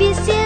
be seen.